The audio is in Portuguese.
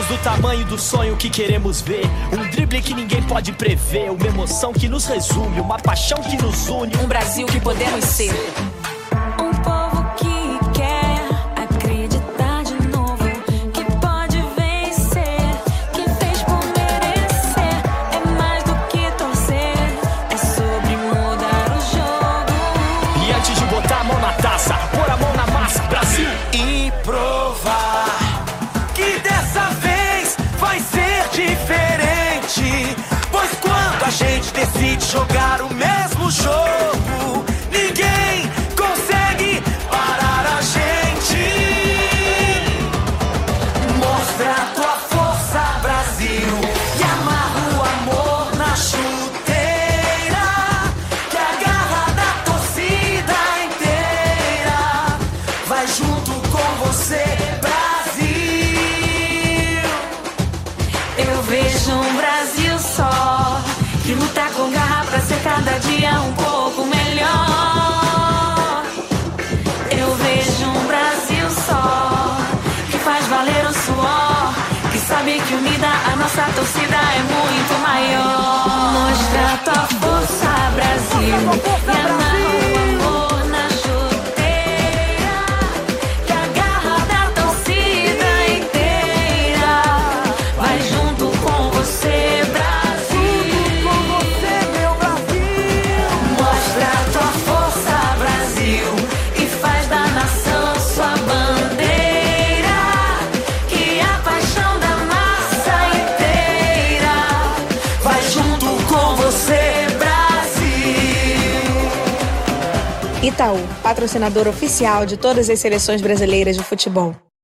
Sabemos do tamanho do sonho que queremos ver. Um drible que ninguém pode prever. Uma emoção que nos resume. Uma paixão que nos une. Um Brasil que podemos ser. Um decide jogar o mesmo jogo, ninguém consegue parar a gente. Mostra a tua força, Brasil, e amarra o amor na chuteira. Que a garra da torcida inteira vai junto com você, Brasil. Eu vejo Que sabe que unida Itaú, patrocinador oficial de todas as seleções brasileiras de futebol.